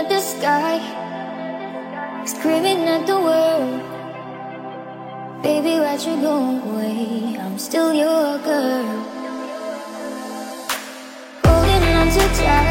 At the sky Screaming at the world. Baby, why'd you go away? I'm still your girl. Holding on too tight